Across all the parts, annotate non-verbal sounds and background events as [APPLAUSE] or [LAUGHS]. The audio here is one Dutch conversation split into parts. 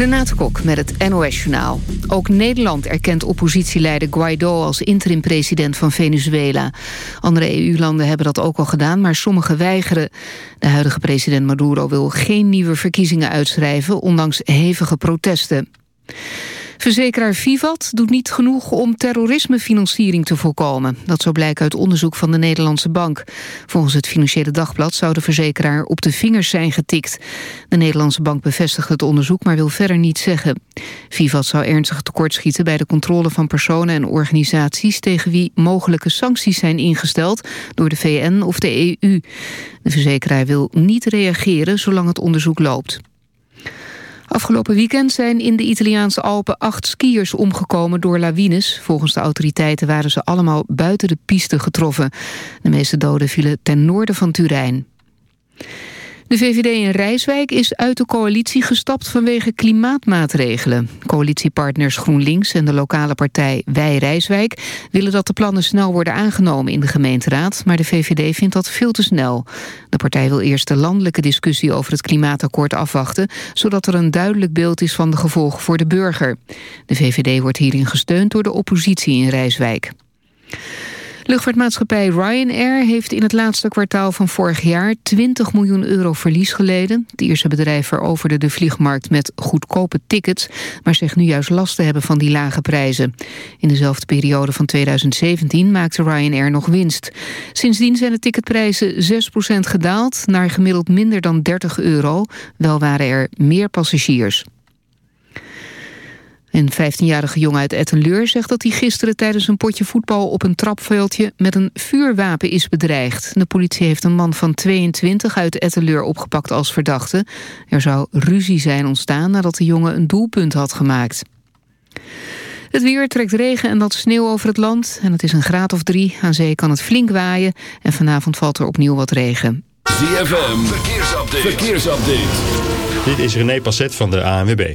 Renate Kok met het NOS Journaal. Ook Nederland erkent oppositieleider Guaido als interim-president van Venezuela. Andere EU-landen hebben dat ook al gedaan, maar sommige weigeren. De huidige president Maduro wil geen nieuwe verkiezingen uitschrijven... ondanks hevige protesten. Verzekeraar Vivat doet niet genoeg om terrorismefinanciering te voorkomen. Dat zou blijken uit onderzoek van de Nederlandse Bank. Volgens het Financiële Dagblad zou de verzekeraar op de vingers zijn getikt. De Nederlandse Bank bevestigt het onderzoek, maar wil verder niets zeggen. Vivat zou ernstig tekortschieten bij de controle van personen en organisaties... tegen wie mogelijke sancties zijn ingesteld door de VN of de EU. De verzekeraar wil niet reageren zolang het onderzoek loopt. Afgelopen weekend zijn in de Italiaanse Alpen acht skiers omgekomen door lawines. Volgens de autoriteiten waren ze allemaal buiten de piste getroffen. De meeste doden vielen ten noorden van Turijn. De VVD in Rijswijk is uit de coalitie gestapt vanwege klimaatmaatregelen. Coalitiepartners GroenLinks en de lokale partij Wij Rijswijk... willen dat de plannen snel worden aangenomen in de gemeenteraad... maar de VVD vindt dat veel te snel. De partij wil eerst de landelijke discussie over het klimaatakkoord afwachten... zodat er een duidelijk beeld is van de gevolgen voor de burger. De VVD wordt hierin gesteund door de oppositie in Rijswijk. Luchtvaartmaatschappij Ryanair heeft in het laatste kwartaal van vorig jaar 20 miljoen euro verlies geleden. Het Ierse bedrijf veroverde de vliegmarkt met goedkope tickets, maar zegt nu juist last te hebben van die lage prijzen. In dezelfde periode van 2017 maakte Ryanair nog winst. Sindsdien zijn de ticketprijzen 6% gedaald naar gemiddeld minder dan 30 euro. Wel waren er meer passagiers. Een 15-jarige jongen uit Ettenleur zegt dat hij gisteren tijdens een potje voetbal op een trapveldje met een vuurwapen is bedreigd. De politie heeft een man van 22 uit Ettenleur opgepakt als verdachte. Er zou ruzie zijn ontstaan nadat de jongen een doelpunt had gemaakt. Het weer trekt regen en dat sneeuw over het land en het is een graad of drie. Aan zee kan het flink waaien en vanavond valt er opnieuw wat regen. ZFM, verkeersupdate. verkeersupdate. Dit is René Passet van de ANWB.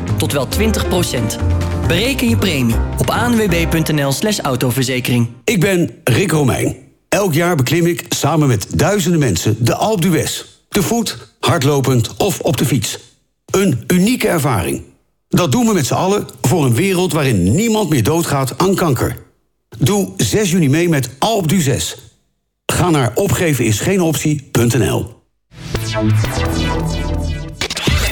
Tot wel 20% Bereken je premie op anwb.nl slash autoverzekering. Ik ben Rick Romeijn. Elk jaar beklim ik samen met duizenden mensen de Alpe d'Huez. Te voet, hardlopend of op de fiets. Een unieke ervaring. Dat doen we met z'n allen voor een wereld waarin niemand meer doodgaat aan kanker. Doe 6 juni mee met Alpe d'Huez. Ga naar opgevenisgeenoptie.nl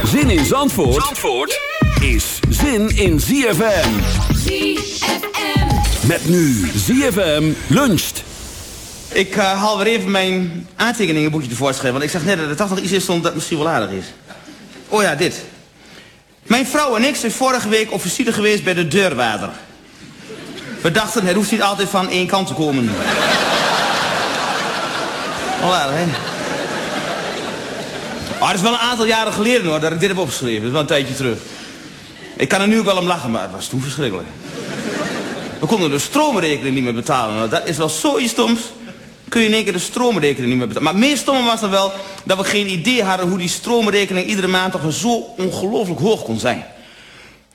Zin in Zandvoort, Zandvoort is zin in ZFM. ZFM. Met nu ZFM luncht. Ik eh, haal weer even mijn aantekeningenboekje tevoorschijn. Want ik zag net dat er toch nog iets in stond dat misschien wel aardig is. Oh ja, dit. Mijn vrouw en ik zijn vorige week visite geweest bij de deurwaarder. We dachten, het hoeft niet altijd van één kant te komen. Onaardig, hè? Maar het is wel een aantal jaren geleden hoor, dat ik dit heb opgeschreven. Dat is wel een tijdje terug. Ik kan er nu ook wel om lachen, maar het was toen verschrikkelijk. We konden de stroomrekening niet meer betalen. Dat is wel zoiets stoms. Kun je in één keer de stroomrekening niet meer betalen. Maar meer stom was dan wel dat we geen idee hadden hoe die stroomrekening iedere maand toch zo ongelooflijk hoog kon zijn.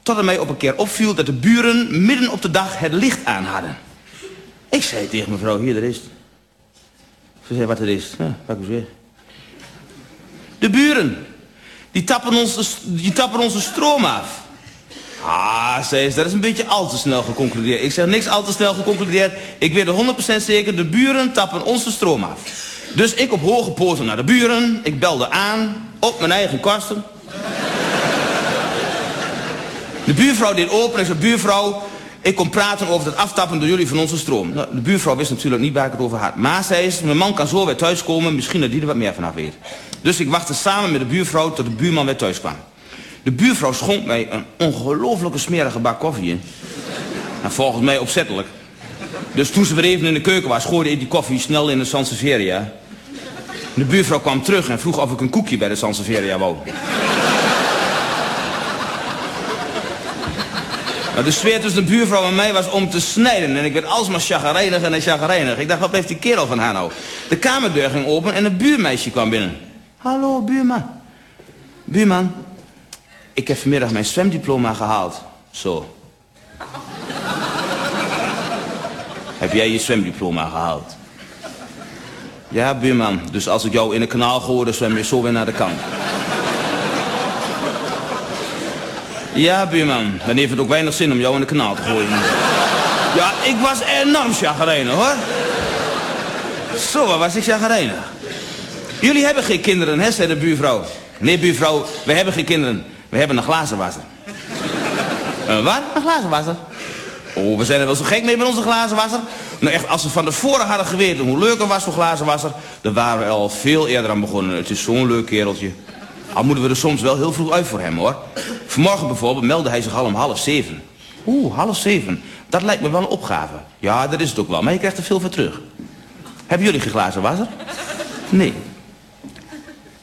Tot het mij op een keer opviel dat de buren midden op de dag het licht aan hadden. Ik zei tegen mevrouw, hier, er is. Ze zei, wat er is? Ja, pak eens weer. De buren, die tappen, ons die tappen onze stroom af. Ah, ze, dat is een beetje al te snel geconcludeerd. Ik zeg niks al te snel geconcludeerd. Ik weet er 100% zeker, de buren tappen onze stroom af. Dus ik op hoge poten naar de buren. Ik belde aan, op mijn eigen kosten. De buurvrouw deed open en zei, buurvrouw, ik kom praten over het aftappen door jullie van onze stroom. Nou, de buurvrouw wist natuurlijk niet waar ik het over had. Maar zei ze, mijn man kan zo weer thuiskomen, misschien dat die er wat meer vanaf weet. Dus ik wachtte samen met de buurvrouw tot de buurman weer thuis kwam. De buurvrouw schonk mij een ongelofelijke smerige bak koffie in. En volgens mij opzettelijk. Dus toen ze weer even in de keuken was, gooide ik die koffie snel in de Sanseveria. De buurvrouw kwam terug en vroeg of ik een koekje bij de Sanseveria wou. Nou, de sfeer tussen de buurvrouw en mij was om te snijden. En ik werd alsmaar chagrijnig en chagrijnig. Ik dacht, wat heeft die kerel van haar nou? De kamerdeur ging open en een buurmeisje kwam binnen. Hallo, buurman. Buurman, ik heb vanmiddag mijn zwemdiploma gehaald. Zo. heb jij je zwemdiploma gehaald? Ja, buurman. Dus als ik jou in een kanaal gooi, dan zwem je zo weer naar de kant. Ja, buurman. Dan heeft het ook weinig zin om jou in de kanaal te gooien. Ja, ik was enorm chagrijnig, hoor. Zo, was ik chagrijnig. Jullie hebben geen kinderen, hè, zei de buurvrouw. Nee, buurvrouw, we hebben geen kinderen. We hebben een glazenwasser. Een wat? Een glazenwasser? Oh, we zijn er wel zo gek mee met onze glazenwasser. Nou echt, als we van tevoren hadden geweten hoe leuk er was voor glazenwasser... dan waren we al veel eerder aan begonnen. Het is zo'n leuk kereltje. Al moeten we er soms wel heel vroeg uit voor hem, hoor. Vanmorgen bijvoorbeeld meldde hij zich al om half zeven. Oeh, half zeven. Dat lijkt me wel een opgave. Ja, dat is het ook wel, maar je krijgt er veel voor terug. Hebben jullie geen glazenwasser? Nee.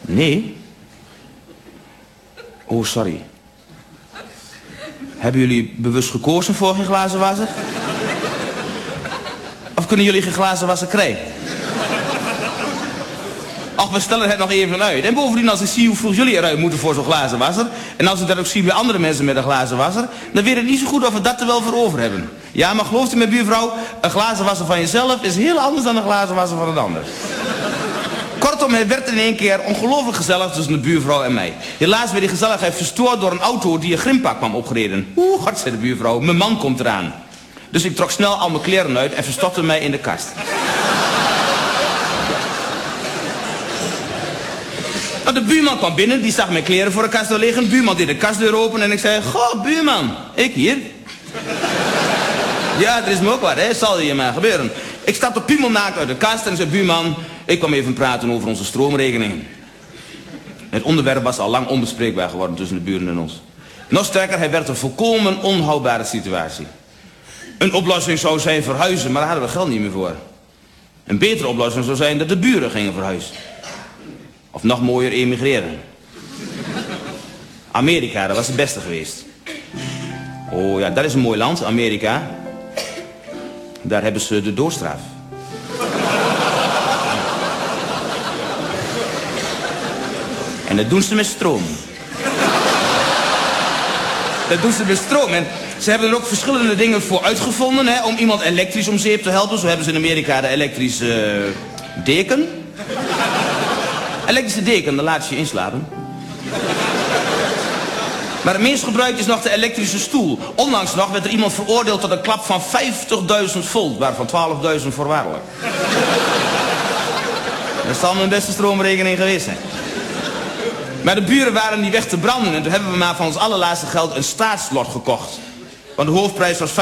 Nee? Oh, sorry. Hebben jullie bewust gekozen voor geen glazen wasser? Of kunnen jullie geen glazen wasser krijgen? Ach, we stellen het nog even uit. En bovendien, als ik zie hoe vroeg jullie eruit moeten voor zo'n glazen wasser... en als ik dat ook zie bij andere mensen met een glazen wasser... dan weet ik niet zo goed of we dat er wel voor over hebben. Ja, maar gelooft u mijn buurvrouw... een glazen wasser van jezelf is heel anders dan een glazen wasser van een ander. Kortom, het werd in één keer ongelooflijk gezellig tussen de buurvrouw en mij. Helaas werd die gezelligheid verstoord door een auto die een grimpak kwam opgereden. Oeh, zei de buurvrouw, mijn man komt eraan. Dus ik trok snel al mijn kleren uit en verstopte mij in de kast. [LAUGHS] Nou, de buurman kwam binnen, die zag mijn kleren voor de kast liggen. De buurman deed de kastdeur open en ik zei, goh, buurman, ik hier. [LAUGHS] ja, er is me ook wat, hè, zal hier maar gebeuren. Ik stapte piemelnaakt uit de kast en zei, buurman, ik kwam even praten over onze stroomrekening. Het onderwerp was al lang onbespreekbaar geworden tussen de buren en ons. Nog sterker, hij werd een volkomen onhoudbare situatie. Een oplossing zou zijn verhuizen, maar daar hadden we geld niet meer voor. Een betere oplossing zou zijn dat de buren gingen verhuizen. Of nog mooier, emigreren. Amerika, dat was het beste geweest. Oh ja, dat is een mooi land, Amerika. Daar hebben ze de doorstraf. En dat doen ze met stroom. Dat doen ze met stroom. En ze hebben er ook verschillende dingen voor uitgevonden... Hè, om iemand elektrisch om zeep te helpen. Zo hebben ze in Amerika de elektrische uh, deken. Elektrische deken, dan laat je je inslapen. Maar het meest gebruikt is nog de elektrische stoel. Onlangs nog werd er iemand veroordeeld tot een klap van 50.000 volt, waarvan 12.000 voorwaardelijk. Dat zal mijn beste stroomrekening geweest zijn. Maar de buren waren niet weg te branden en toen hebben we maar van ons allerlaatste geld een staatslot gekocht. Want de hoofdprijs was 500.000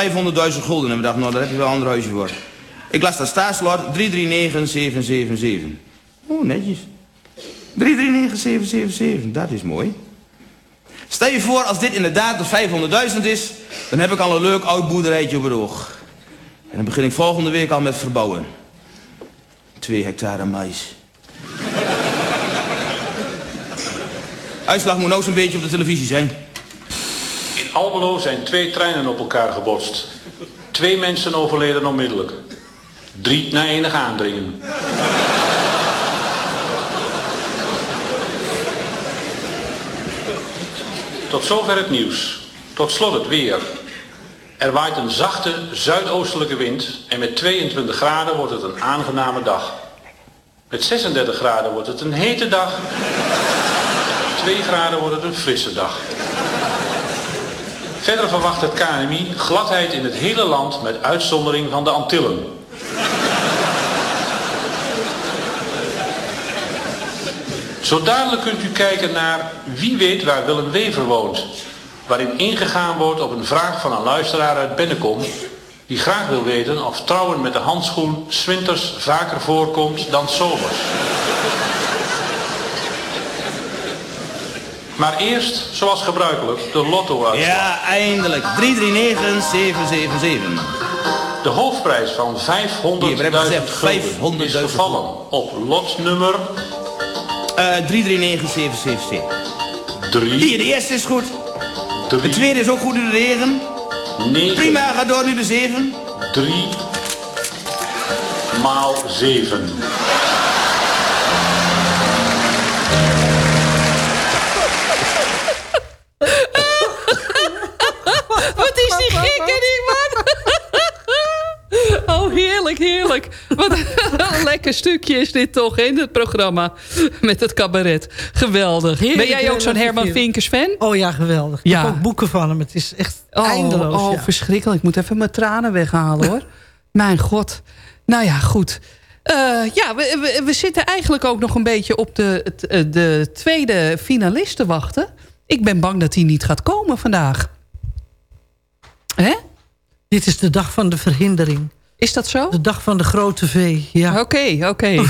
gulden en we dachten, nou daar heb je wel een ander huisje voor. Ik las dat staatslot 339777. Oeh, netjes. 339777, dat is mooi. Stel je voor, als dit inderdaad de 500.000 is, dan heb ik al een leuk oud boerderijtje op het oog. En dan begin ik volgende week al met verbouwen. Twee hectare mais. Uitslag moet nou zo'n beetje op de televisie zijn. In Almelo zijn twee treinen op elkaar gebotst. Twee mensen overleden onmiddellijk. Drie na enig aandringen. Tot zover het nieuws. Tot slot het weer. Er waait een zachte zuidoostelijke wind en met 22 graden wordt het een aangename dag. Met 36 graden wordt het een hete dag. Met 2 graden wordt het een frisse dag. Verder verwacht het KNMI gladheid in het hele land met uitzondering van de Antillen. Zo dadelijk kunt u kijken naar Wie weet waar Willem Wever woont. Waarin ingegaan wordt op een vraag van een luisteraar uit Bennekom. Die graag wil weten of trouwen met de handschoen zwinters vaker voorkomt dan zomers. Maar eerst, zoals gebruikelijk, de lotto uitslag. Ja, eindelijk. 339777. De hoofdprijs van 500.000 Hier, we hebben gezegd gulden is 500.000 gevallen op lotnummer Eh 339777. 3. Hier, de eerste is goed. De tweede is ook goed in de regen. 9. Prima, ga door nu de 7. 3 maal 7. Lekker stukje is dit toch in het programma. Met het cabaret. Geweldig. Heerlijk, ben jij ook zo'n Herman. Vinkers fan? Oh ja, geweldig. Ik Ja. heb ook boeken van hem. Het is echt Oh, eindeloos. oh ja. verschrikkelijk. Ik moet even mijn tranen weghalen hoor. Mijn god. Nou ja, goed. Eh, ja, we, we, we zitten eigenlijk ook nog een beetje op de, eh, de tweede finalist te wachten. Ik ben bang dat hij niet gaat komen vandaag. Hè? Dit is de dag van de verhindering. Is dat zo? De dag van de grote V, ja. Oké, oké. [LAUGHS]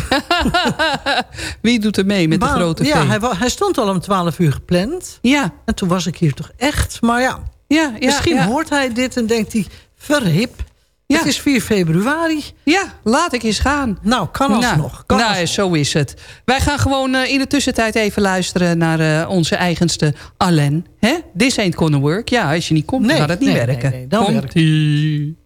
[LAUGHS] Wie doet er mee met de grote Ja, V? hij, hij stond al om 12 uur gepland. Ja. En toen was ik hier toch echt. Maar ja, Ja, ja, misschien ja. hoort hij dit en denkt hij... Verhip, Ja. het is 4 februari. Ja, laat ik eens gaan. Nou, kan alsnog. Nou, Kan nou, alsnog. zo is het. Wij gaan gewoon eh, in de tussentijd even luisteren naar eh, onze eigenste Alain. Hè? This ain't gonna work. Ja, als je niet komt, Nee, dan gaat het niet nee, werken. nee, dan werkt het. Komt-ie.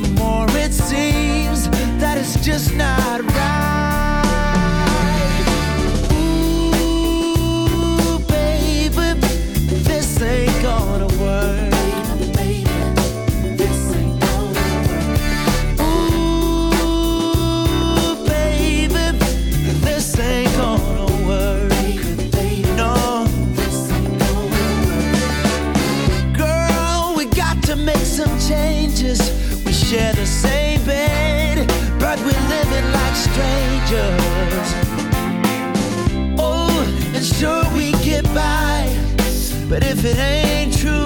The more it seems that it's just not strangers. Oh, and sure we get by, but if it ain't true,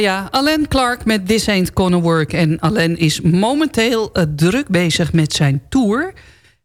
Ja. Alain Clark met This Ain't Gonna Work. En Alain is momenteel eh, druk bezig met zijn tour.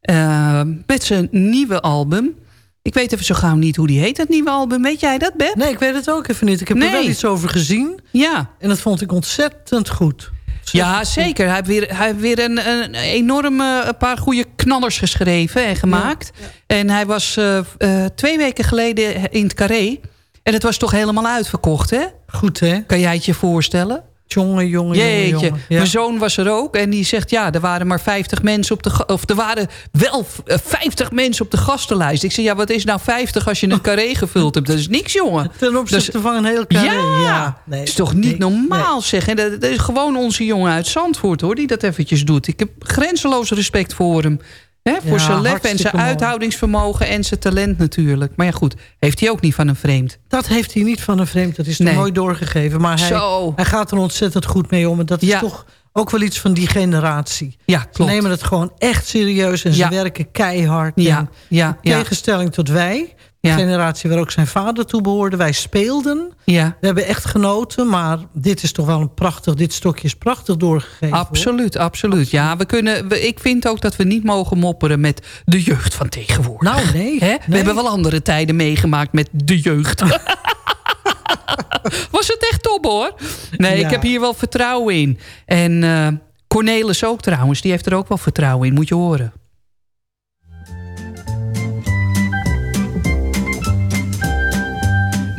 eh, met zijn nieuwe album. Ik weet even zo gauw niet hoe die heet, dat nieuwe album. Weet jij dat, Ben? Nee, ik weet het ook even niet. Ik heb er wel Nee. iets over gezien. Ja. En dat vond ik ontzettend goed. Ja, zeker. Hij heeft weer, hij heeft weer een, een enorme een paar goede knallers geschreven en gemaakt. En hij was eh, eh, twee weken geleden in het Carré. En het was toch helemaal uitverkocht, hè? Goed, hè? Kan jij het je voorstellen? Jongen, jongen, jongen, Jeetje, jongen. Ja. mijn zoon was er ook en die zegt... ja, er waren maar 50 mensen op de... of er waren wel eh, 50 mensen op de gastenlijst. Ik zeg, ja, wat is nou 50 als je een carré gevuld hebt? Dat is niks, jongen. [LAUGHS] Ten opzichte van een heel carré. Ja, Ja, nee, is toch niet normaal, zeg. En dat, dat is gewoon onze jongen uit Zandvoort, hoor, die dat eventjes doet. Ik heb grenzeloos respect voor hem. Hè, voor Ja, zijn lef en zijn mooi. uithoudingsvermogen en zijn talent natuurlijk. Maar ja, goed, heeft hij ook niet van een vreemd. Dat heeft hij niet van een vreemd. Dat is Nee. mooi doorgegeven. Maar hij, Zo. hij gaat er ontzettend goed mee om. En dat is Ja. toch ook wel iets van die generatie. Ja, Ze nemen het gewoon echt serieus. En Ja. ze werken keihard. Ja, En ja, in ja. tegenstelling tot wij. Ja. generatie waar ook zijn vader toe behoorde. Wij speelden. Ja. We hebben echt genoten. Maar dit is toch wel een prachtig... Dit stokje is prachtig doorgegeven. hoor. Absoluut, absoluut. Ja, we kunnen, we- ik vind ook dat we niet mogen mopperen met de jeugd van tegenwoordig. Nou, nee. We nee. hebben wel andere tijden meegemaakt met de jeugd. [LAUGHS] Was het echt top hoor. Nee, Ja. ik heb hier wel vertrouwen in. En eh, Cornelis ook trouwens, die heeft er ook wel vertrouwen in, moet je horen.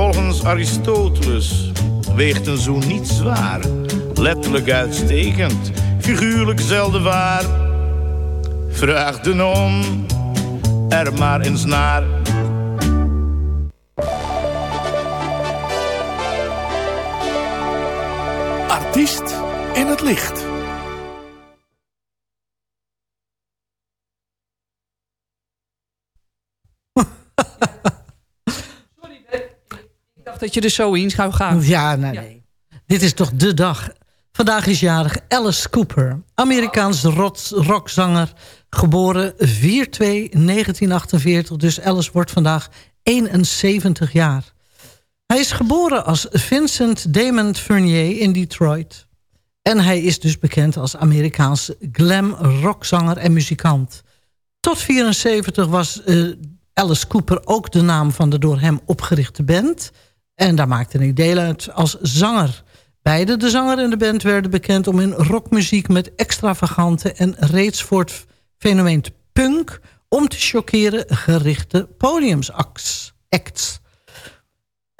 Volgens Aristoteles weegt een zoen niet zwaar. Letterlijk uitstekend, figuurlijk zelden waar. Vraag de non er maar eens naar. Artiest in het licht. Dat je er zo in zou gaan. Ja, nee, nee. Dit is toch de dag. Vandaag is jarig Alice Cooper. Amerikaans rot- rockzanger. Geboren 4-2-1948. Dus Alice wordt vandaag 71 jaar. Hij is geboren als Vincent Damon Fournier in Detroit. En hij is dus bekend als Amerikaanse glam rockzanger en muzikant. Tot 74 was eh, Alice Cooper ook de naam van de door hem opgerichte band. En daar maakte hij deel uit als zanger. Beide, de zanger en de band, werden bekend om hun rockmuziek... met extravagante en reeds voor het fenomeen punk... om te chockeren gerichte podiumsacts.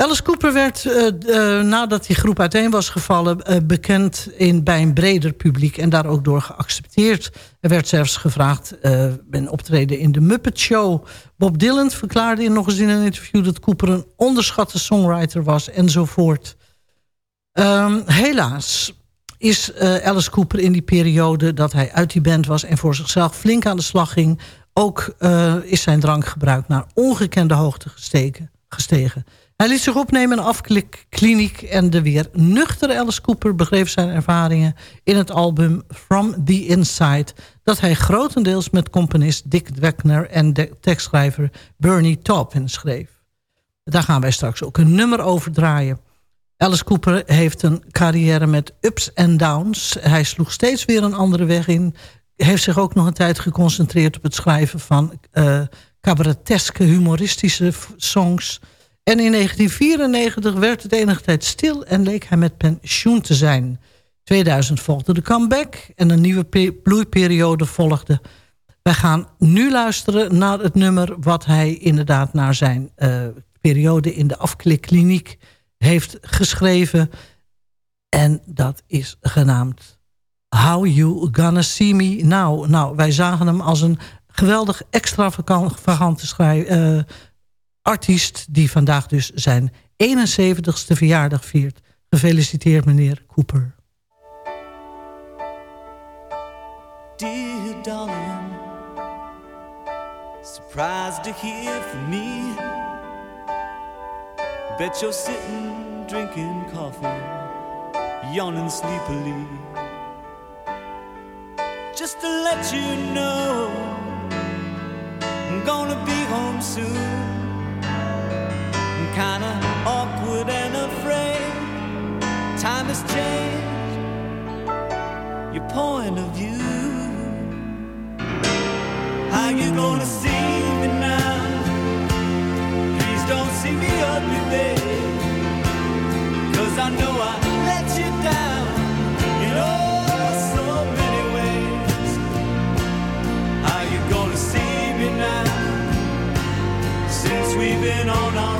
Alice Cooper werd, eh, eh, nadat die groep uiteen was gevallen... eh, bekend in, bij een breder publiek en daar ook door geaccepteerd. Er werd zelfs gevraagd een optreden in de Muppet Show. Bob Dylan verklaarde nog eens in een interview... dat Cooper een onderschatte songwriter was enzovoort. Ehm, helaas is Alice Cooper in die periode dat hij uit die band was... en voor zichzelf flink aan de slag ging... ook is zijn drankgebruik naar ongekende hoogte gestegen, gestegen. Hij liet zich opnemen in een afkliniek... en de weer nuchtere Alice Cooper begreep zijn ervaringen... in het album From the Inside... dat hij grotendeels met componist Dick Wagner... en de tekstschrijver Bernie Taupin schreef. Daar gaan wij straks ook een nummer over draaien. Alice Cooper heeft een carrière met ups en downs. Hij sloeg steeds weer een andere weg in. Heeft zich ook nog een tijd geconcentreerd op het schrijven van uh, humoristische songs. En in 1994 werd het enige tijd stil en leek hij met pensioen te zijn. 2000 volgde de comeback en een nieuwe bloeiperiode volgde. Wij gaan nu luisteren naar het nummer wat hij inderdaad naar zijn uh, periode in de afklikkliniek heeft geschreven. En dat is genaamd How You Gonna See Me Now. Nou, wij zagen hem als een geweldig extravagante uh, artiest... die vandaag dus zijn 71ste verjaardag viert. Gefeliciteerd, meneer Cooper. Dear darling, surprised to hear from me. Bet you're sitting drinking coffee, yawning sleepily. Just to let you know, I'm gonna be home soon. Kinda awkward and afraid. Time has changed your point of view. How you gonna see me now? Please don't see me ugly, babe. Cause I know I let you down in oh so many ways. How you gonna see me now? Since we've been on our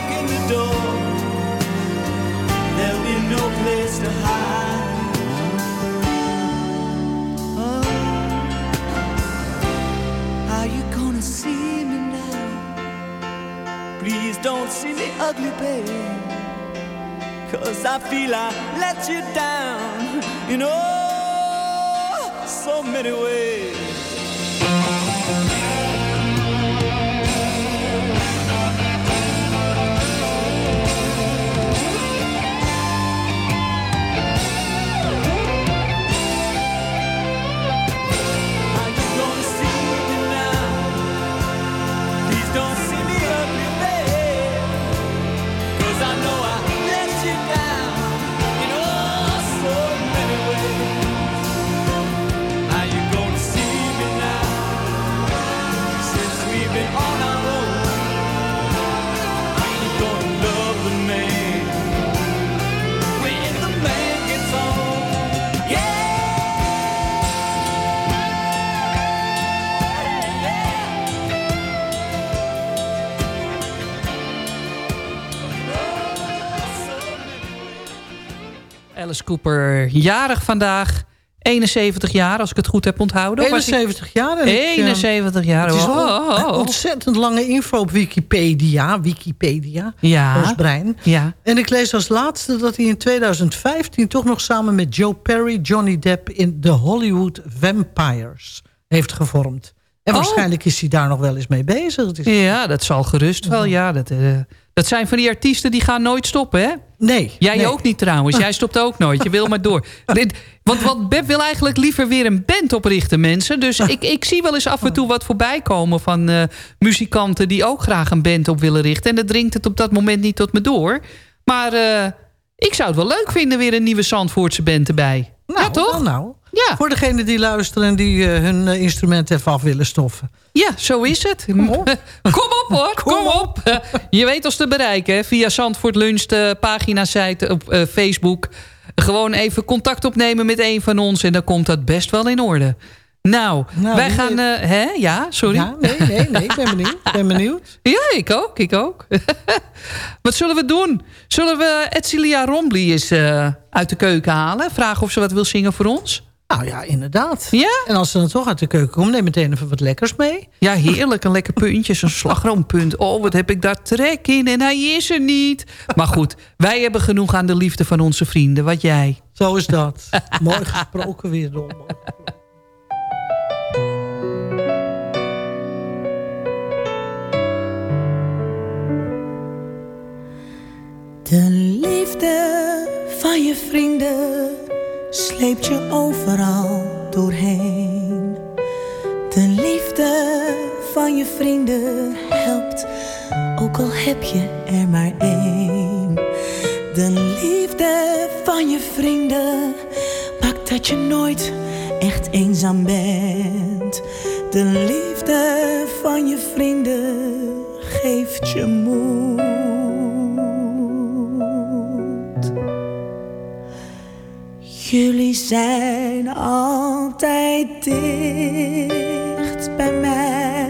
ugly, babe. Cause I feel I let you down in oh so many ways. Alice Cooper, jarig vandaag. 71 jaar, als ik het goed heb onthouden. Was hij- 71 jaar. en ik, eh, 71 jaar. Het is wel Oh, oh, oh. ontzettend lange info op Wikipedia. Wikipedia. Ja. Ons brein. Ja. En ik lees als laatste dat hij in 2015 toch nog samen met Joe Perry... Johnny Depp in The Hollywood Vampires heeft gevormd. En Oh. waarschijnlijk is hij daar nog wel eens mee bezig. Is- Ja, dat zal gerust wel. Ja, dat, eh, dat zijn van die artiesten die gaan nooit stoppen, hè? Nee. Jij nee. ook niet trouwens. Jij stopt ook nooit. Je wil maar door. [LAUGHS] Dit- Want, want Beb wil eigenlijk liever weer een band oprichten, mensen. Dus ik, ik zie wel eens af en toe wat voorbij komen van eh, muzikanten... die ook graag een band op willen richten. En dat dringt het op dat moment niet tot me door. Maar eh, ik zou het wel leuk vinden, weer een nieuwe Zandvoortse band erbij. Nou, ja, toch? Nou, nou. Ja. Voor degenen die luisteren en die eh, hun eh, instrument even af willen stoffen. Ja, zo is het. Kom op, [LAUGHS] hoor. Kom, op. [LAUGHS] Je weet ons te bereiken hè, via Zandvoort Lunch, de pagina-site op eh, Facebook. Gewoon even contact opnemen met een van ons... en dan komt dat best wel in orde. Nou, Nou, wij gaan... hè? Ja, sorry. Ja, nee, nee, nee, ik ben [LAUGHS] benieuwd. Ik ben benieuwd. Ja, ik ook, ik ook. wat zullen we doen? Zullen we Edcilia Rombly eens uit de keuken halen? Vragen of ze wat wil zingen voor ons? Nou ja, inderdaad. Ja? En als ze dan toch uit de keuken komt, neem meteen even wat lekkers mee. Ja, heerlijk. Een lekker puntje, zo'n slagroompunt. Oh, wat heb ik daar trek in. En hij is er niet. Maar goed, wij hebben genoeg aan de liefde van onze vrienden. Wat jij? Zo is dat. [LAUGHS] Mooi gesproken weer, Don. De liefde van je vrienden sleept je overal doorheen. De liefde van je vrienden helpt, ook al heb je er maar één. De liefde van je vrienden maakt dat je nooit echt eenzaam bent. De liefde van je vrienden geeft je moed. Jullie zijn altijd dicht bij mij.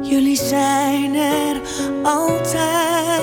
Jullie zijn er altijd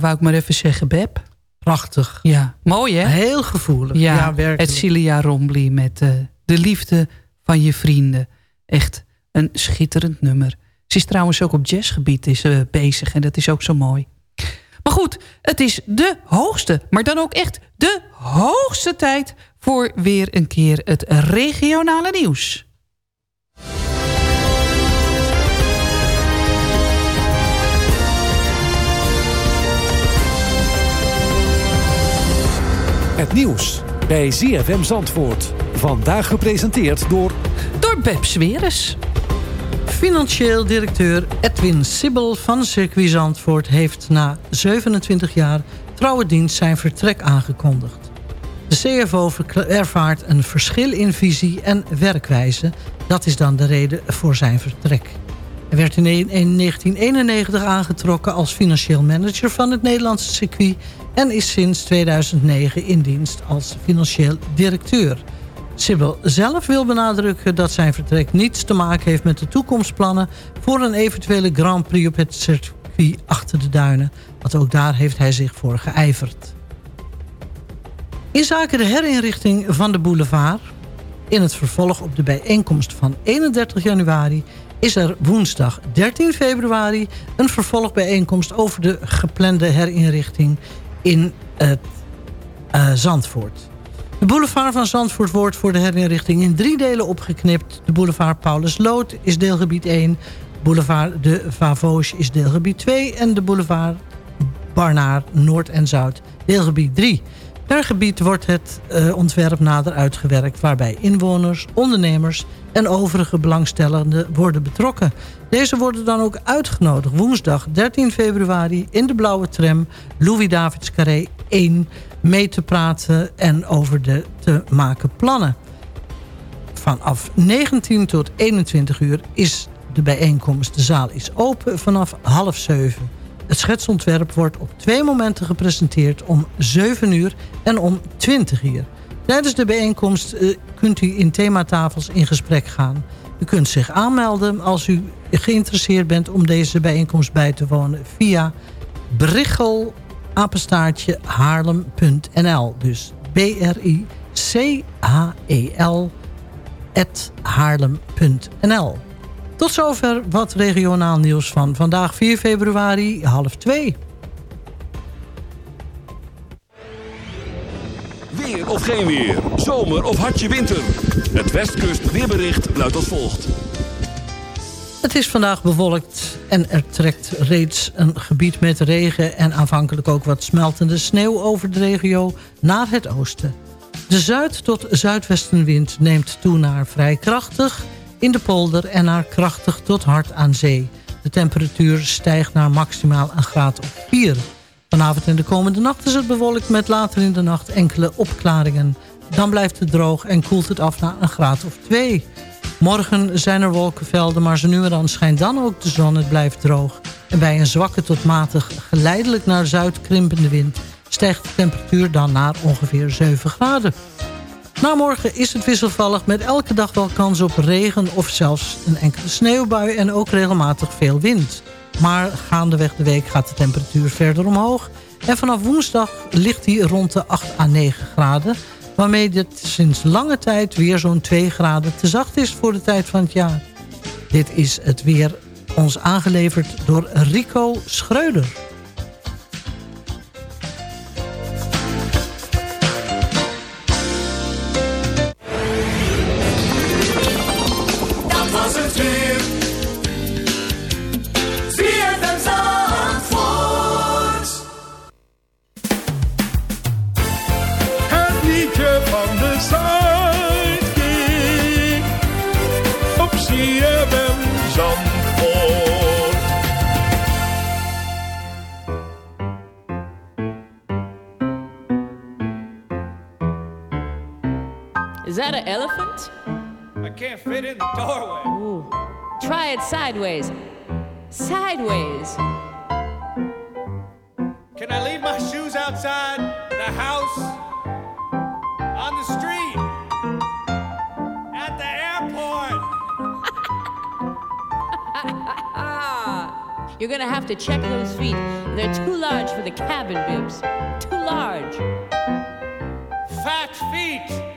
Wou ik maar even zeggen, Beb. Prachtig. Ja, mooi hè? Heel gevoelig. Ja, Ja, werkelijk. het Cilia Rombly met eh, de liefde van je vrienden. Echt een schitterend nummer. Ze is trouwens ook op jazzgebied is, eh, bezig en dat is ook zo mooi. Maar goed, het is de hoogste, maar dan ook echt de hoogste tijd... voor weer een keer het regionale nieuws. Het nieuws bij ZFM Zandvoort. Vandaag gepresenteerd door... Door Beb Sweres. Financieel directeur Edwin Sibbel van Circuit Zandvoort... heeft na 27 jaar trouwe dienst zijn vertrek aangekondigd. De CFO ervaart een verschil in visie en werkwijze. Dat is dan de reden voor zijn vertrek. Hij werd in een- in 1991 aangetrokken als financieel manager van het Nederlandse circuit... en is sinds 2009 in dienst als financieel directeur. Sibyl zelf wil benadrukken dat zijn vertrek niets te maken heeft met de toekomstplannen... voor een eventuele Grand Prix op het circuit achter de duinen. Want ook daar heeft hij zich voor geijverd. In zaken de herinrichting van de boulevard... in het vervolg op de bijeenkomst van 31 januari... is er woensdag 13 februari een vervolgbijeenkomst... over de geplande herinrichting in het eh, Zandvoort. De boulevard van Zandvoort wordt voor de herinrichting in drie delen opgeknipt. De boulevard Paulus Lood is deelgebied 1. Boulevard de Vavosje is deelgebied 2. En de boulevard Barnaar Noord en Zuid deelgebied 3. Per gebied wordt het eh, ontwerp nader uitgewerkt... waarbij inwoners, ondernemers en overige belangstellenden worden betrokken. Deze worden dan ook uitgenodigd woensdag 13 februari... in de blauwe tram Louis Davids Carré 1 mee te praten en over de te maken plannen. Vanaf 19 tot 21 uur is de bijeenkomst. De zaal is open vanaf half 7. Het schetsontwerp wordt op twee momenten gepresenteerd om 7 uur en om 20 uur. Tijdens de bijeenkomst eh, kunt u in thematafels in gesprek gaan. U kunt zich aanmelden als u geïnteresseerd bent om deze bijeenkomst bij te wonen via Brichel apenstaartje haarlem.nl. Dus B-R-I-C-H-E-L haarlem.nl. Tot zover wat regionaal nieuws van vandaag 4 februari half 2. Weer of geen weer. Zomer of hartje winter. Het Westkust weerbericht luidt als volgt. Het is vandaag bewolkt en er trekt reeds een gebied met regen... en aanvankelijk ook wat smeltende sneeuw over de regio naar het oosten. De zuid- tot zuidwestenwind neemt toe naar vrij krachtig in de polder... en naar krachtig tot hard aan zee. De temperatuur stijgt naar maximaal een graad of 4. Vanavond en de komende nacht is het bewolkt met later in de nacht enkele opklaringen. Dan blijft het droog en koelt het af naar een graad of 2. Morgen zijn er wolkenvelden, maar zo nu en dan schijnt dan ook de zon. Het blijft droog. En bij een zwakke tot matig geleidelijk naar zuid krimpende wind... stijgt de temperatuur dan naar ongeveer 7 graden. Na morgen is het wisselvallig met elke dag wel kans op regen... of zelfs een enkele sneeuwbui en ook regelmatig veel wind. Maar gaandeweg de week gaat de temperatuur verder omhoog... en vanaf woensdag ligt hij rond de 8 à 9 graden... waarmee het sinds lange tijd weer zo'n 2 graden te zacht is voor de tijd van het jaar. Dit is het weer ons aangeleverd door Rico Schreuder. That an elephant? I can't fit in the doorway. Ooh. Try it sideways. Sideways. Can I leave my shoes outside the house? On the street? At the airport? [LAUGHS] You're gonna have to check those feet. They're too large for the cabin bibs. Too large. Fat feet.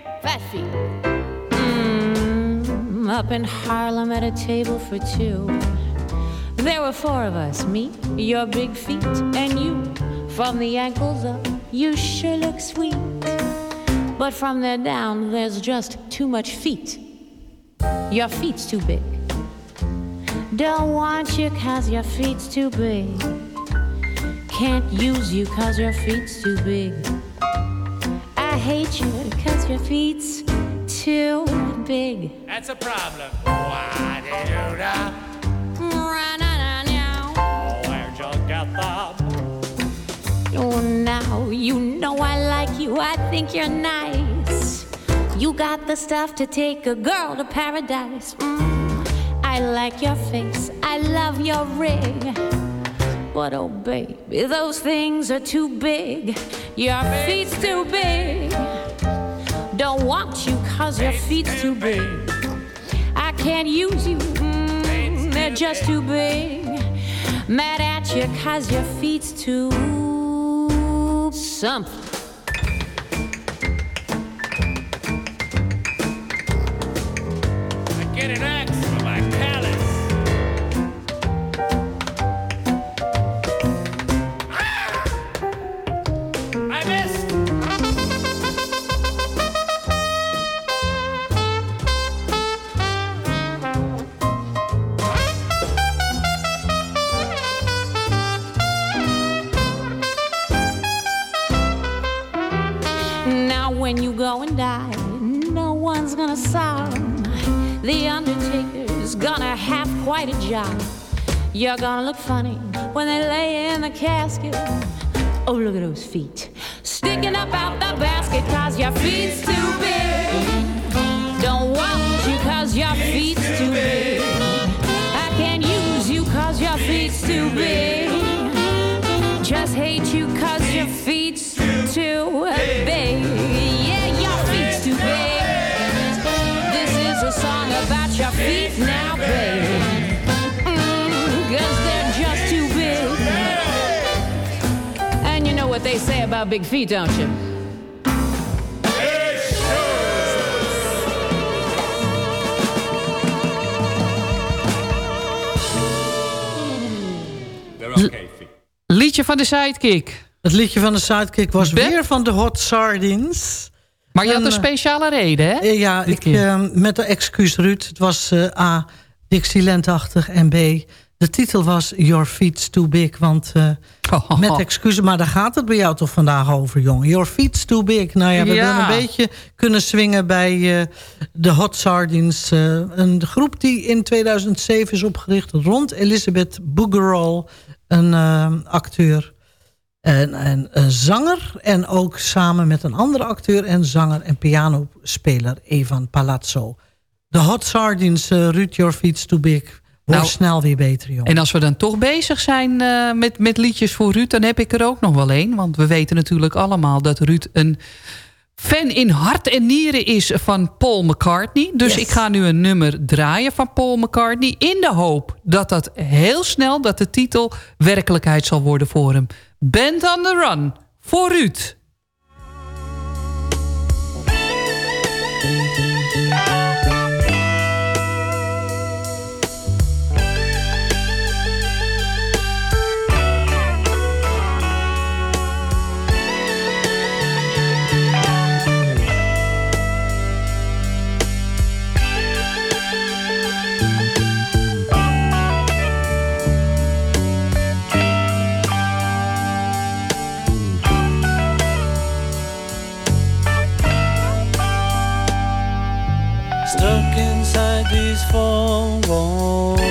Mm, up in Harlem at a table for two. There were four of us me, your big feet, and you. From the ankles up, you sure look sweet. But from there down, there's just too much feet. Your feet's too big. Don't want you cause your feet's too big. Can't use you cause your feet's too big. I hate you your feet's too big. That's a problem. Why-de-doo-da. Where'd you get that? Oh, now you know I like you. I think you're nice. You got the stuff to take a girl to paradise. Mm, I like your face. I love your ring. But oh, baby, those things are too big. Your feet's too big. Want you cause your feet's too big. I can't use you. Mm, they're just too big. Mad at you cause your feet's too something. Quite a job. You're gonna look funny when they lay in the casket. Oh, look at those feet. Sticking up out the basket cause your feet's too big. Don't want you cause your feet's too big. I can't use you cause your feet's too big. Just hate you cause your feet's too big. Yeah, your feet's too big. This is a song about your feet now, baby. What they say about big feet, don't you? They're okay feet. Liedje van de Sidekick. Het liedje van de Sidekick was weer van de Hot Sardines. Maar je had En, een eh, speciale reden, hè? Eh, Ja, Dit ik, eh, met de excuus Ruud. Het was eh, A, Dixielandachtig en B, de titel was Your Feet's Too Big. Want eh, [LAUGHS] met excuses, maar daar gaat het bij jou toch vandaag over, jongen. Your Feet's Too Big. Nou ja, we Ja. hebben een beetje kunnen swingen bij eh, de Hot Sardines. eh, een groep die in 2007 is opgericht rond Elizabeth Bouguereau, een acteur. En, en een zanger en ook samen met een andere acteur en zanger en pianospeler Evan Palazzo. De Hot Sardines, uh, Ruud Your Feet's Too Big. Nou, snel weer beter, jongen. En als we dan toch bezig zijn uh, met, met liedjes voor Ruud... dan heb ik er ook nog wel een. Want we weten natuurlijk allemaal dat Ruud een fan in hart en nieren is van Paul McCartney. Dus Yes. ik ga nu een nummer draaien van Paul McCartney... in de hoop dat dat heel snel, dat de titel werkelijkheid zal worden voor hem. Band on the Run, voor Ruud. Inside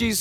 she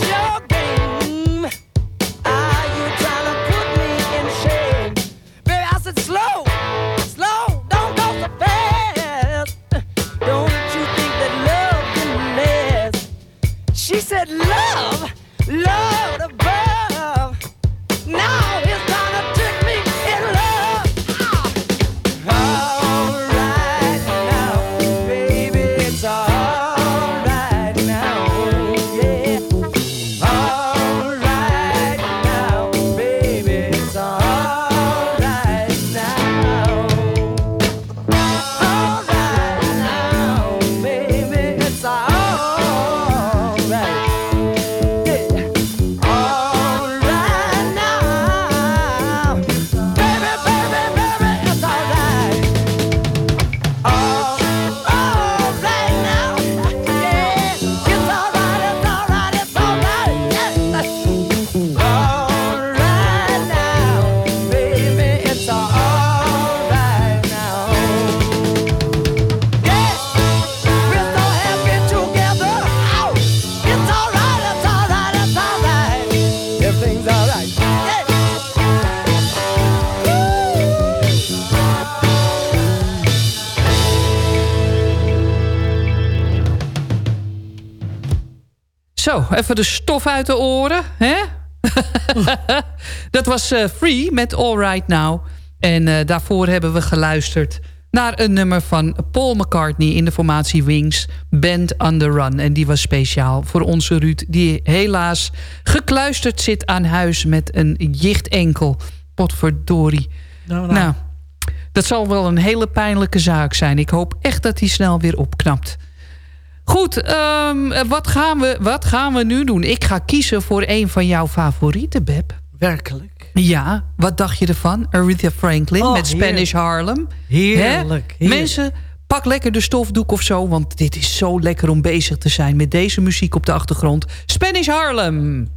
to stof uit de oren. Hè? [LAUGHS] dat was eh, Free met All Right Now. En eh, daarvoor hebben we geluisterd naar een nummer van Paul McCartney... in de formatie Wings, Band on the Run. En die was speciaal voor onze Ruud... die helaas gekluisterd zit aan huis met een jichtenkel. Potverdorie. Nou, nou. nou, dat zal wel een hele pijnlijke zaak zijn. Ik hoop echt dat hij snel weer opknapt. Goed, ehm, wat, gaan we, wat gaan we nu doen? Ik ga kiezen voor een van jouw favorieten, Beb. Werkelijk? Ja, wat dacht je ervan? Aretha Franklin Oh, met Spanish heerlijk. Harlem. Heerlijk, heerlijk. Mensen, pak lekker de stofdoek of zo... want dit is zo lekker om bezig te zijn... met deze muziek op de achtergrond. Spanish Harlem.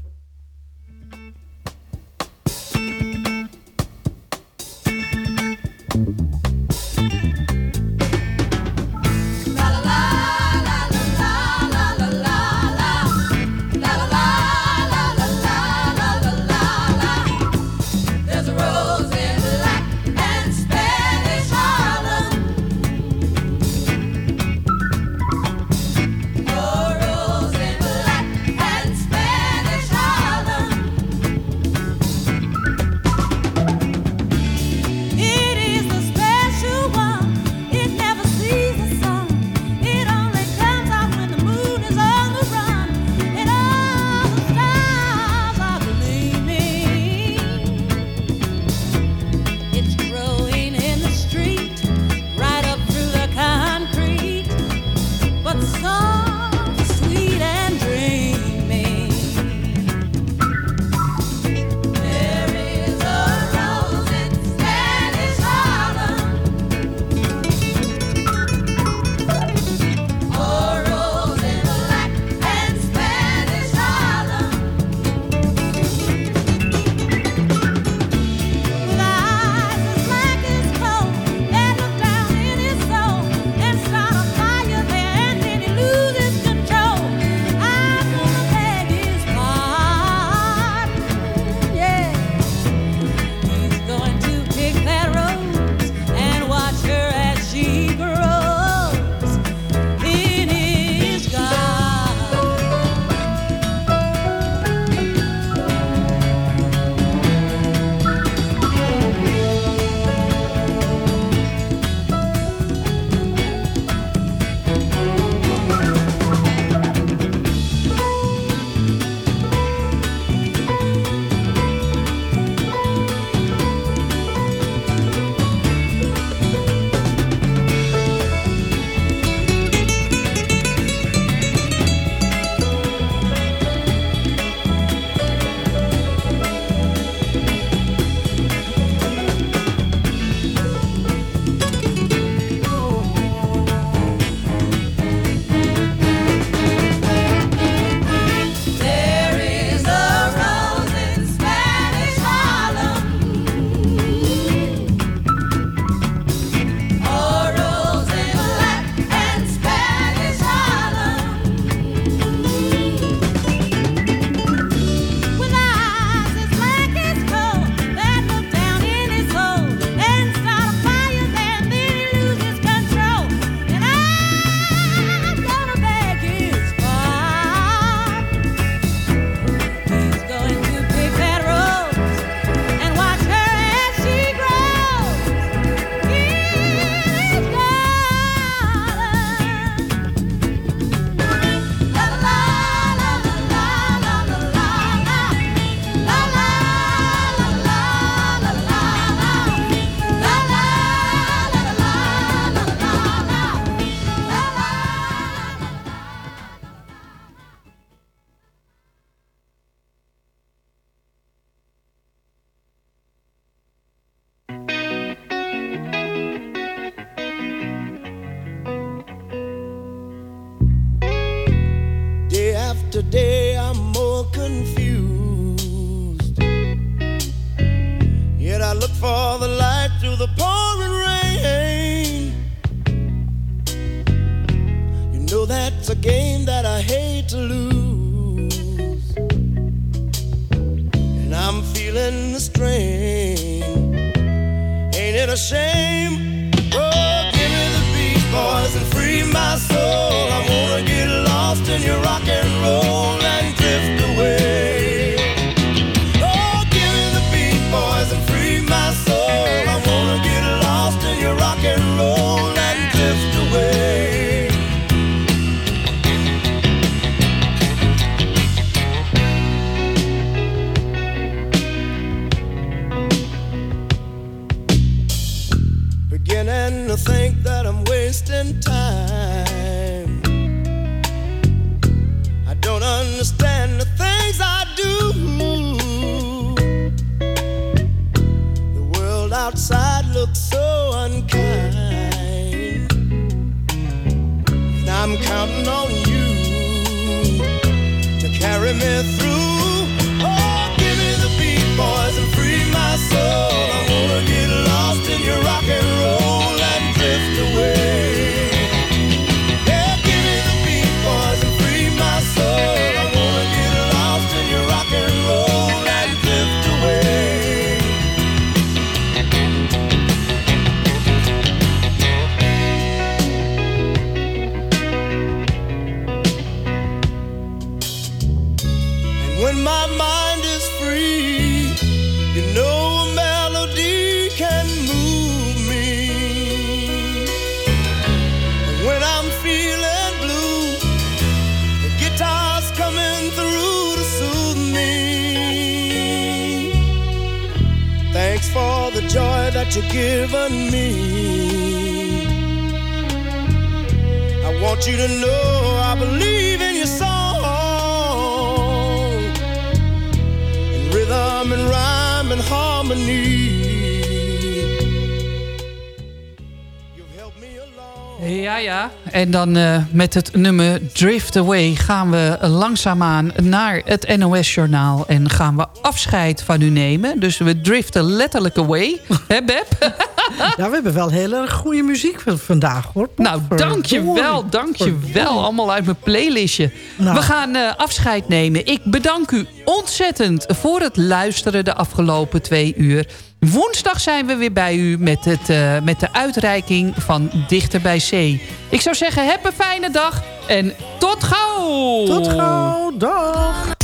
En dan eh, met het nummer Drift Away gaan we langzaamaan naar het NOS-journaal. En gaan we afscheid van u nemen. Dus we driften letterlijk away. Hè, Beb? [LAUGHS] Ja, [LAUGHS] we hebben wel heel erg goede muziek van vandaag, hoor. Nou, dankjewel, dankjewel. Allemaal uit mijn playlistje. Nou. We gaan eh, afscheid nemen. Ik bedank u ontzettend voor het luisteren de afgelopen twee uur. Woensdag zijn we weer bij u met, het, eh, met de uitreiking van Dichter bij Zee. Ik zou zeggen, heb een fijne dag en tot gauw! Tot gauw, dag!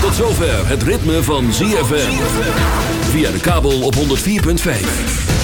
Tot zover het ritme van ZFM. Via de kabel op 104.5.